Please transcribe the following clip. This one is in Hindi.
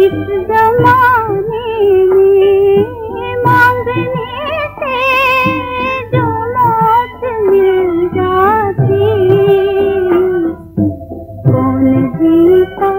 इस जमाने में मांगने से जो मौत मिल जाती? कौन जीता